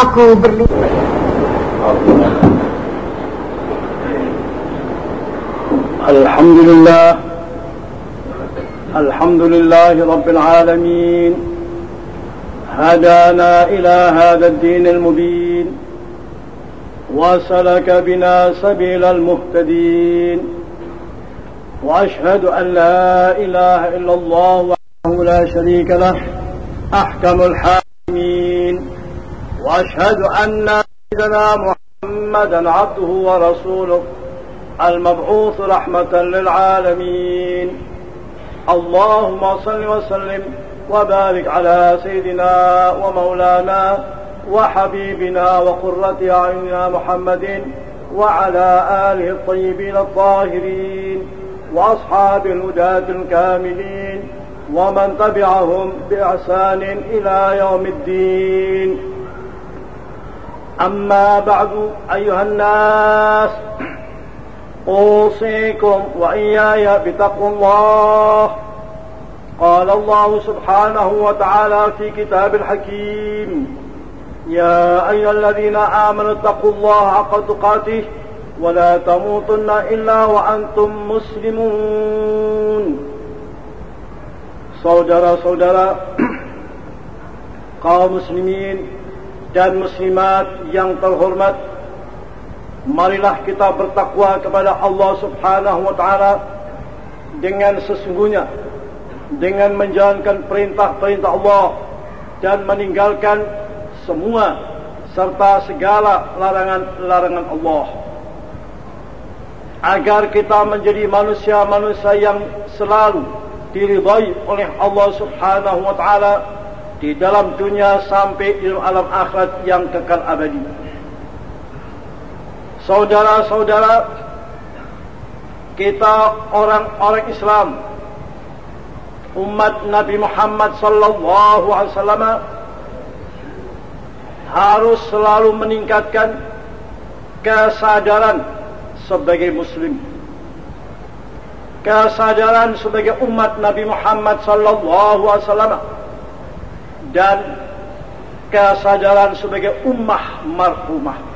Aku berlindung. الحمد لله الحمد لله رب العالمين هدانا إلى هذا الدين المبين وسلك بنا سبيل المهتدين وأشهد أن لا إله إلا الله وحده لا شريك له أحكم الحاكمين وأشهد أن سيدنا محمدا عبده ورسوله المبعوث رحمة للعالمين. اللهم صل وسلم وبارك على سيدنا ومولانا وحبيبنا وقرة أعيننا محمد وعلى آله الطيبين الطاهرين وأصحاب الهداة الكاملين ومن تبعهم بإحسان إلى يوم الدين. أما بعد أيها الناس أوصيكم وإياي بتقوى الله. قال الله سبحانه وتعالى في كتاب الحكيم يا أيها الذين آمنوا اتقوا الله حق تقاته ولا تموتن إلا وأنتم مسلمون. Saudara-saudara kaum muslimin dan muslimat yang terhormat marilah kita bertakwa kepada Allah Subhanahu wa taala dengan sesungguhnya dengan menjalankan perintah-perintah Allah dan meninggalkan semua serta segala larangan-larangan Allah. Agar kita menjadi manusia-manusia yang selalu diridai oleh Allah Subhanahu wa taala di dalam dunia sampai di alam akhirat yang kekal abadi. Saudara-saudara kita orang-orang Islam umat Nabi Muhammad sallallahu alaihi wasallam harus selalu meningkatkan kesadaran sebagai muslim. Kesadaran sebagai umat Nabi Muhammad sallallahu alaihi wasallam dan kesadaran sebagai ummah marhumah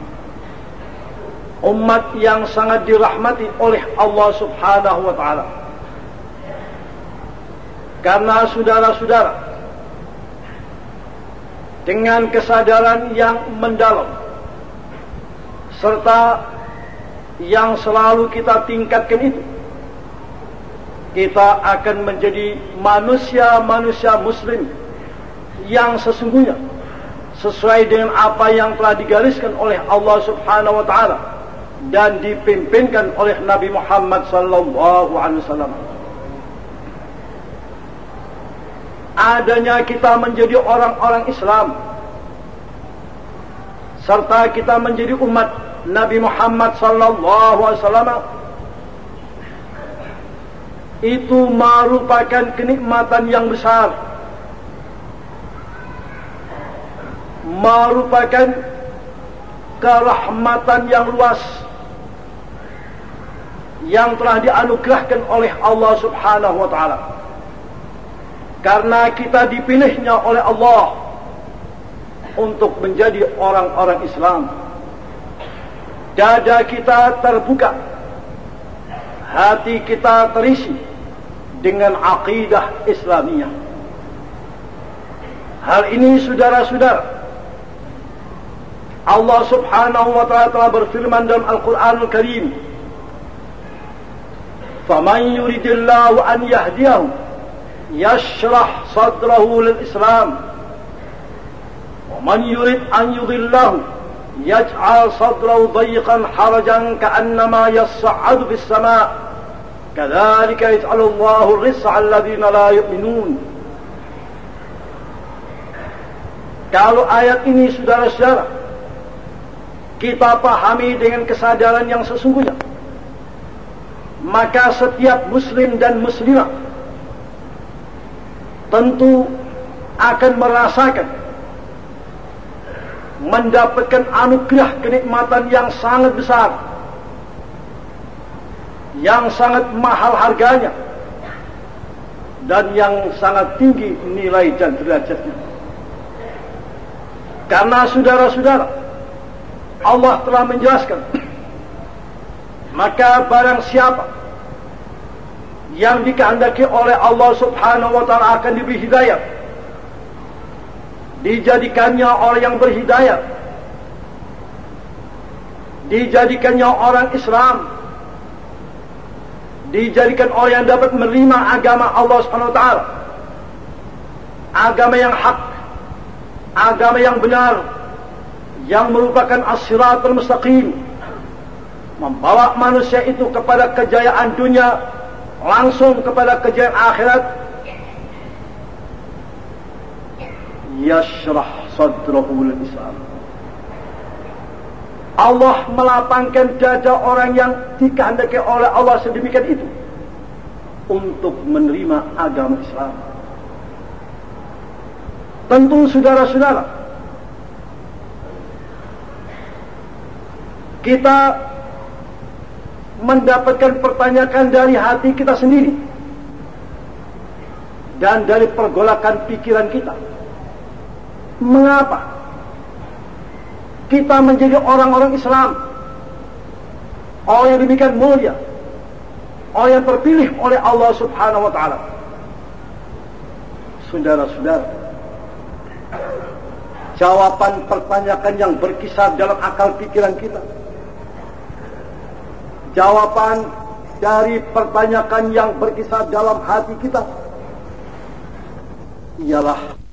umat yang sangat dirahmati oleh Allah Subhanahu wa taala. Karena saudara-saudara dengan kesadaran yang mendalam serta yang selalu kita tingkatkan itu kita akan menjadi manusia-manusia muslim yang sesungguhnya sesuai dengan apa yang telah digariskan oleh Allah Subhanahu wa taala dan dipimpinkan oleh Nabi Muhammad sallallahu alaihi wasallam. Adanya kita menjadi orang-orang Islam serta kita menjadi umat Nabi Muhammad sallallahu alaihi wasallam itu merupakan kenikmatan yang besar merupakan kerahmatan yang luas yang telah dianugerahkan oleh Allah Subhanahu wa taala. Karena kita dipilihnya oleh Allah untuk menjadi orang-orang Islam. Dada kita terbuka. Hati kita terisi dengan akidah Islamiyah. Hal ini saudara-saudara Allah Subhanahu wa taala telah berfirman dalam Al-Qur'anul Karim فمن يريد الله أن يهديه يشرح صدره للإسلام. ومن يريد أن يضله يجعل صدره ضيقا حرجا كأنما يصعد في السماء. كذلك يجعل الله الرزق الذين لا يؤمنون. Kalau ayat ini saudara-saudara kita pahami dengan kesadaran yang sesungguhnya. Maka setiap muslim dan muslimah tentu akan merasakan mendapatkan anugerah kenikmatan yang sangat besar yang sangat mahal harganya dan yang sangat tinggi nilai dan derajatnya. Karena saudara-saudara, Allah telah menjelaskan, maka barang siapa yang dikehendaki oleh Allah Subhanahu wa taala akan diberi hidayah. Dijadikannya orang yang berhidayah. Dijadikannya orang Islam. Dijadikan orang yang dapat menerima agama Allah Subhanahu wa taala. Agama yang hak. Agama yang benar. Yang merupakan as-siratul mustaqim. Membawa manusia itu kepada kejayaan dunia langsung kepada kejayaan akhirat yashrah sadrahu lil Islam Allah melapangkan dada orang yang dikehendaki oleh Allah sedemikian itu untuk menerima agama Islam. Tentu saudara-saudara kita mendapatkan pertanyaan dari hati kita sendiri dan dari pergolakan pikiran kita. Mengapa kita menjadi orang-orang Islam, orang yang demikian mulia, orang yang terpilih oleh Allah Subhanahu wa taala? Saudara-saudara, jawaban pertanyaan yang berkisar dalam akal pikiran kita jawaban dari pertanyaan yang berkisar dalam hati kita ialah